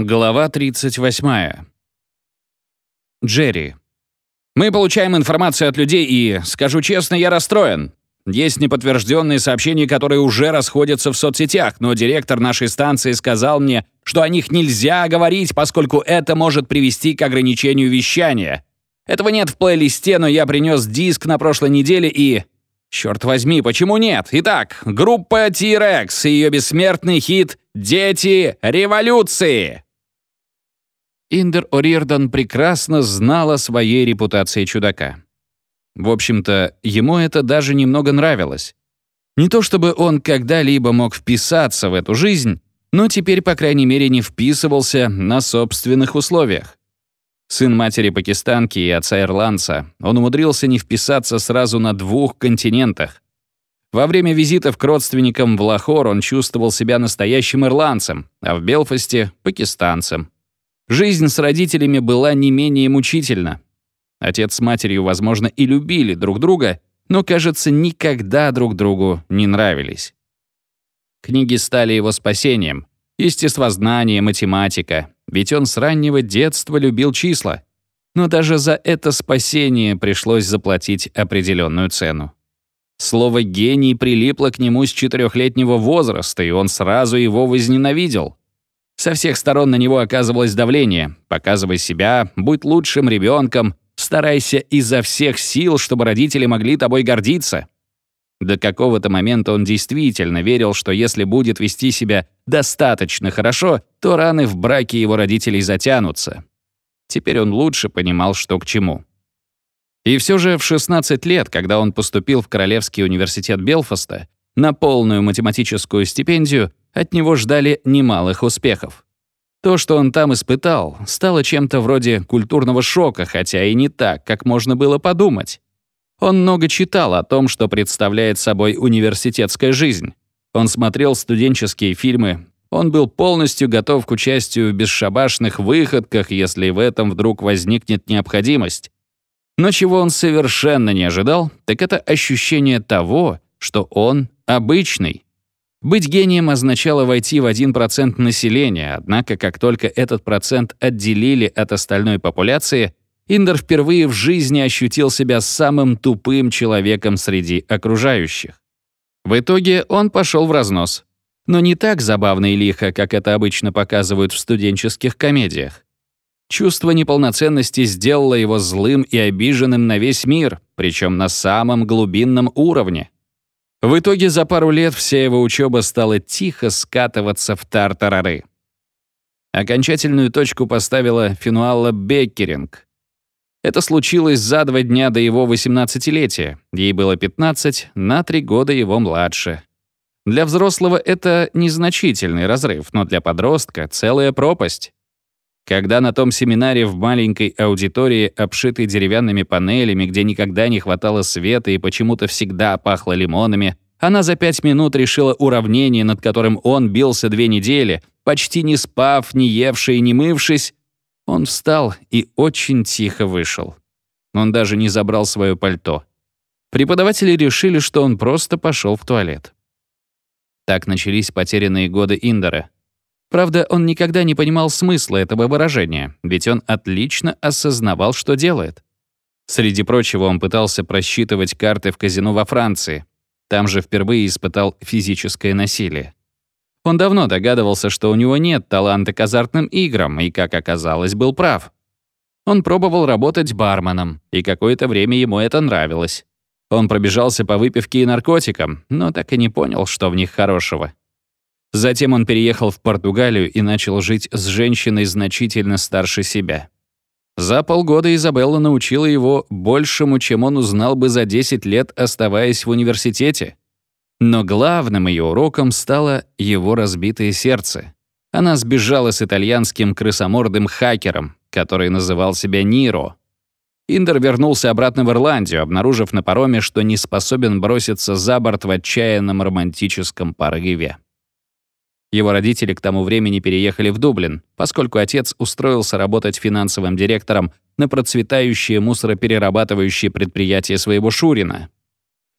Глава 38. Джерри. Мы получаем информацию от людей, и, скажу честно, я расстроен. Есть неподтвержденные сообщения, которые уже расходятся в соцсетях, но директор нашей станции сказал мне, что о них нельзя говорить, поскольку это может привести к ограничению вещания. Этого нет в плейлисте, но я принес диск на прошлой неделе и... Черт возьми, почему нет? Итак, группа T-Rex и ее бессмертный хит «Дети революции». Индер О'Рирдан прекрасно знал о своей репутации чудака. В общем-то, ему это даже немного нравилось. Не то чтобы он когда-либо мог вписаться в эту жизнь, но теперь, по крайней мере, не вписывался на собственных условиях. Сын матери пакистанки и отца ирландца, он умудрился не вписаться сразу на двух континентах. Во время визитов к родственникам в Лахор он чувствовал себя настоящим ирландцем, а в Белфасте — пакистанцем. Жизнь с родителями была не менее мучительна. Отец с матерью, возможно, и любили друг друга, но, кажется, никогда друг другу не нравились. Книги стали его спасением. Естествознание, математика. Ведь он с раннего детства любил числа. Но даже за это спасение пришлось заплатить определенную цену. Слово «гений» прилипло к нему с четырехлетнего возраста, и он сразу его возненавидел. Со всех сторон на него оказывалось давление. Показывай себя, будь лучшим ребенком, старайся изо всех сил, чтобы родители могли тобой гордиться. До какого-то момента он действительно верил, что если будет вести себя достаточно хорошо, то раны в браке его родителей затянутся. Теперь он лучше понимал, что к чему. И все же в 16 лет, когда он поступил в Королевский университет Белфаста на полную математическую стипендию, от него ждали немалых успехов. То, что он там испытал, стало чем-то вроде культурного шока, хотя и не так, как можно было подумать. Он много читал о том, что представляет собой университетская жизнь. Он смотрел студенческие фильмы, он был полностью готов к участию в бесшабашных выходках, если в этом вдруг возникнет необходимость. Но чего он совершенно не ожидал, так это ощущение того, что он обычный. Быть гением означало войти в 1% населения, однако как только этот процент отделили от остальной популяции, Индер впервые в жизни ощутил себя самым тупым человеком среди окружающих. В итоге он пошел в разнос. Но не так забавно и лихо, как это обычно показывают в студенческих комедиях. Чувство неполноценности сделало его злым и обиженным на весь мир, причем на самом глубинном уровне. В итоге за пару лет вся его учеба стала тихо скатываться в тартарары. Окончательную точку поставила Финуалла Беккеринг. Это случилось за два дня до его 18-летия. Ей было 15, на три года его младше. Для взрослого это незначительный разрыв, но для подростка — целая пропасть. Когда на том семинаре в маленькой аудитории, обшитой деревянными панелями, где никогда не хватало света и почему-то всегда пахло лимонами, она за пять минут решила уравнение, над которым он бился две недели, почти не спав, не евший и не мывшись, он встал и очень тихо вышел. Он даже не забрал свое пальто. Преподаватели решили, что он просто пошел в туалет. Так начались потерянные годы Индера. Правда, он никогда не понимал смысла этого выражения, ведь он отлично осознавал, что делает. Среди прочего, он пытался просчитывать карты в казино во Франции. Там же впервые испытал физическое насилие. Он давно догадывался, что у него нет таланта к азартным играм, и, как оказалось, был прав. Он пробовал работать барменом, и какое-то время ему это нравилось. Он пробежался по выпивке и наркотикам, но так и не понял, что в них хорошего. Затем он переехал в Португалию и начал жить с женщиной значительно старше себя. За полгода Изабелла научила его большему, чем он узнал бы за 10 лет, оставаясь в университете. Но главным ее уроком стало его разбитое сердце. Она сбежала с итальянским крысомордым хакером, который называл себя Ниро. Индер вернулся обратно в Ирландию, обнаружив на пароме, что не способен броситься за борт в отчаянном романтическом порыве. Его родители к тому времени переехали в Дублин, поскольку отец устроился работать финансовым директором на процветающее мусороперерабатывающее предприятие своего Шурина.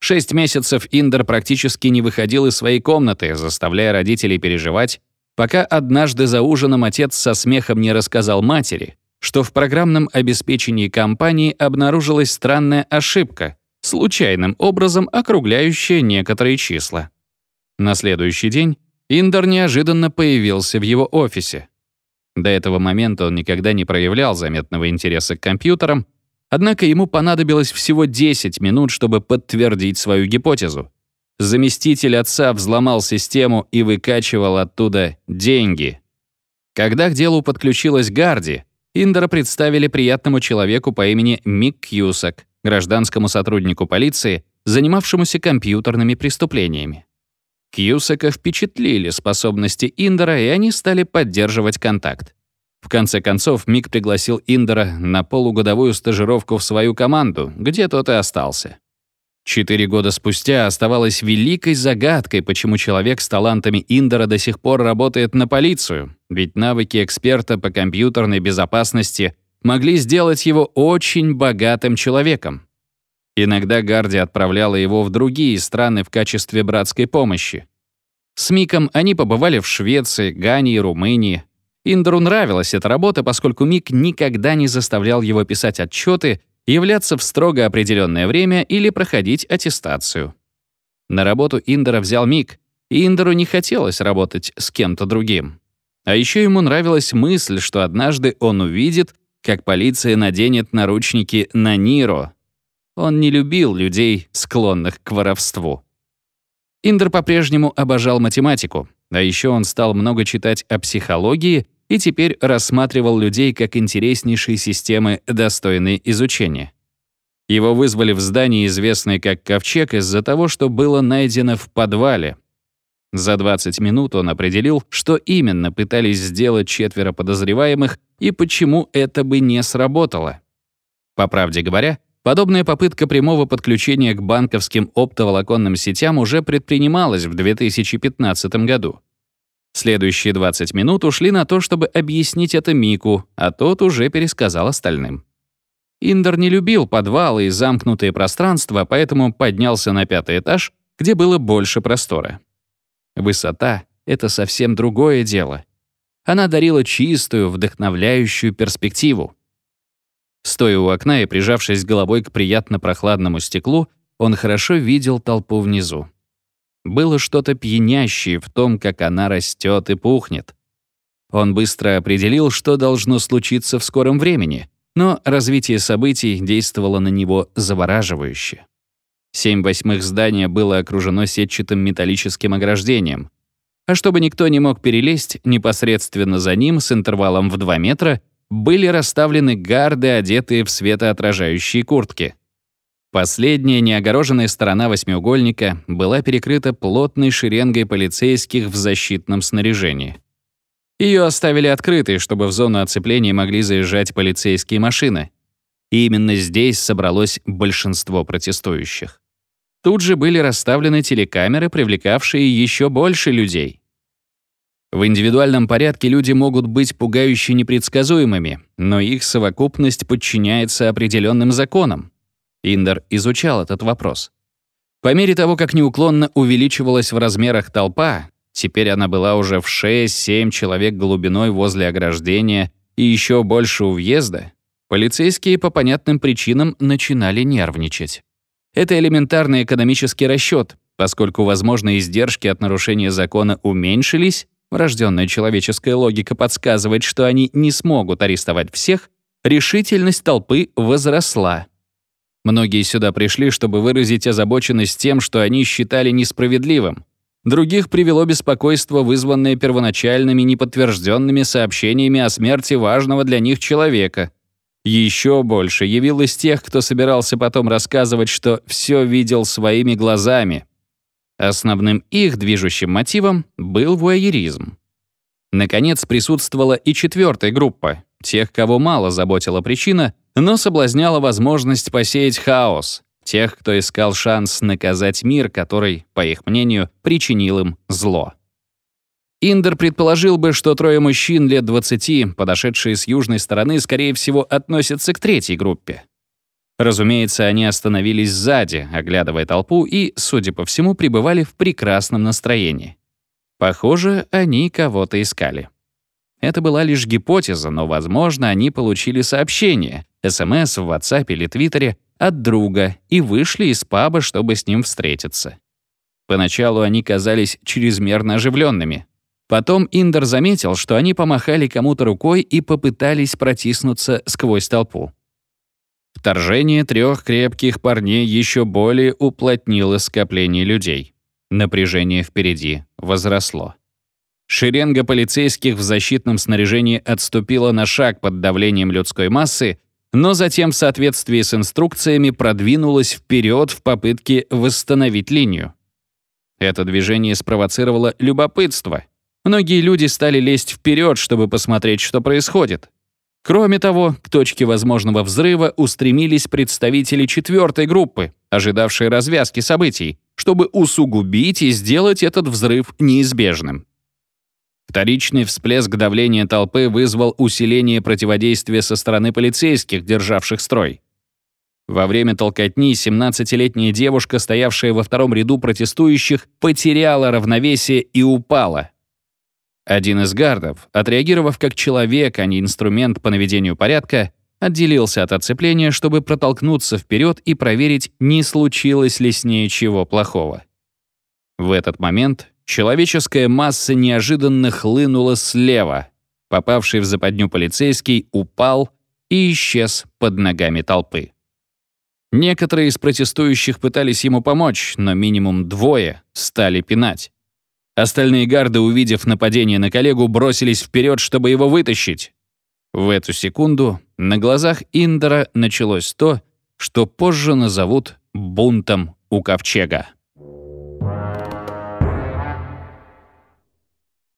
Шесть месяцев Индер практически не выходил из своей комнаты, заставляя родителей переживать, пока однажды за ужином отец со смехом не рассказал матери, что в программном обеспечении компании обнаружилась странная ошибка, случайным образом округляющая некоторые числа. На следующий день Индер неожиданно появился в его офисе. До этого момента он никогда не проявлял заметного интереса к компьютерам, однако ему понадобилось всего 10 минут, чтобы подтвердить свою гипотезу. Заместитель отца взломал систему и выкачивал оттуда деньги. Когда к делу подключилась Гарди, Индера представили приятному человеку по имени Мик Кьюсак, гражданскому сотруднику полиции, занимавшемуся компьютерными преступлениями. Кьюсака впечатлили способности Индера, и они стали поддерживать контакт. В конце концов, Мик пригласил Индера на полугодовую стажировку в свою команду, где тот и остался. Четыре года спустя оставалось великой загадкой, почему человек с талантами Индера до сих пор работает на полицию, ведь навыки эксперта по компьютерной безопасности могли сделать его очень богатым человеком. Иногда Гарди отправляла его в другие страны в качестве братской помощи. С Миком они побывали в Швеции, Гане и Румынии. Индеру нравилась эта работа, поскольку Мик никогда не заставлял его писать отчеты являться в строго определенное время или проходить аттестацию. На работу Индера взял Мик, и Индеру не хотелось работать с кем-то другим. А еще ему нравилась мысль, что однажды он увидит, как полиция наденет наручники на Ниро. Он не любил людей, склонных к воровству. Индер по-прежнему обожал математику, а еще он стал много читать о психологии и теперь рассматривал людей как интереснейшие системы, достойные изучения. Его вызвали в здание, известное как Ковчег, из-за того, что было найдено в подвале. За 20 минут он определил, что именно пытались сделать четверо подозреваемых и почему это бы не сработало. По правде говоря, подобная попытка прямого подключения к банковским оптоволоконным сетям уже предпринималась в 2015 году. Следующие 20 минут ушли на то, чтобы объяснить это Мику, а тот уже пересказал остальным. Индер не любил подвалы и замкнутые пространства, поэтому поднялся на пятый этаж, где было больше простора. Высота — это совсем другое дело. Она дарила чистую, вдохновляющую перспективу. Стоя у окна и прижавшись головой к приятно прохладному стеклу, он хорошо видел толпу внизу. Было что-то пьянящее в том, как она растет и пухнет. Он быстро определил, что должно случиться в скором времени, но развитие событий действовало на него завораживающе. Семь восьмых здания было окружено сетчатым металлическим ограждением. А чтобы никто не мог перелезть, непосредственно за ним, с интервалом в 2 метра, были расставлены гарды, одетые в светоотражающие куртки. Последняя неогороженная сторона восьмиугольника была перекрыта плотной шеренгой полицейских в защитном снаряжении. Ее оставили открытой, чтобы в зону оцепления могли заезжать полицейские машины. И именно здесь собралось большинство протестующих. Тут же были расставлены телекамеры, привлекавшие еще больше людей. В индивидуальном порядке люди могут быть пугающе непредсказуемыми, но их совокупность подчиняется определенным законам. Индер изучал этот вопрос. По мере того, как неуклонно увеличивалась в размерах толпа, теперь она была уже в 6-7 человек глубиной возле ограждения и еще больше у въезда, полицейские по понятным причинам начинали нервничать. Это элементарный экономический расчет, поскольку возможные издержки от нарушения закона уменьшились, врожденная человеческая логика подсказывает, что они не смогут арестовать всех, решительность толпы возросла. Многие сюда пришли, чтобы выразить озабоченность тем, что они считали несправедливым. Других привело беспокойство, вызванное первоначальными неподтвержденными сообщениями о смерти важного для них человека. Еще больше явилось тех, кто собирался потом рассказывать, что все видел своими глазами. Основным их движущим мотивом был вуайеризм. Наконец присутствовала и четвертая группа, тех, кого мало заботила причина, но соблазняла возможность посеять хаос, тех, кто искал шанс наказать мир, который, по их мнению, причинил им зло. Индер предположил бы, что трое мужчин лет 20, подошедшие с южной стороны, скорее всего, относятся к третьей группе. Разумеется, они остановились сзади, оглядывая толпу, и, судя по всему, пребывали в прекрасном настроении. Похоже, они кого-то искали. Это была лишь гипотеза, но, возможно, они получили сообщение, СМС в WhatsApp или Твиттере от друга и вышли из паба, чтобы с ним встретиться. Поначалу они казались чрезмерно оживленными. Потом Индер заметил, что они помахали кому-то рукой и попытались протиснуться сквозь толпу. Вторжение трех крепких парней еще более уплотнило скопление людей. Напряжение впереди возросло. Шеренга полицейских в защитном снаряжении отступила на шаг под давлением людской массы, но затем в соответствии с инструкциями продвинулась вперед в попытке восстановить линию. Это движение спровоцировало любопытство. Многие люди стали лезть вперед, чтобы посмотреть, что происходит. Кроме того, к точке возможного взрыва устремились представители четвертой группы, ожидавшие развязки событий, чтобы усугубить и сделать этот взрыв неизбежным. Вторичный всплеск давления толпы вызвал усиление противодействия со стороны полицейских, державших строй. Во время толкотни 17-летняя девушка, стоявшая во втором ряду протестующих, потеряла равновесие и упала. Один из гардов, отреагировав как человек, а не инструмент по наведению порядка, отделился от оцепления, чтобы протолкнуться вперед и проверить, не случилось ли с ней чего плохого. В этот момент человеческая масса неожиданно хлынула слева. Попавший в западню полицейский упал и исчез под ногами толпы. Некоторые из протестующих пытались ему помочь, но минимум двое стали пинать. Остальные гарды, увидев нападение на коллегу, бросились вперед, чтобы его вытащить. В эту секунду на глазах Индера началось то, что позже назовут бунтом у ковчега.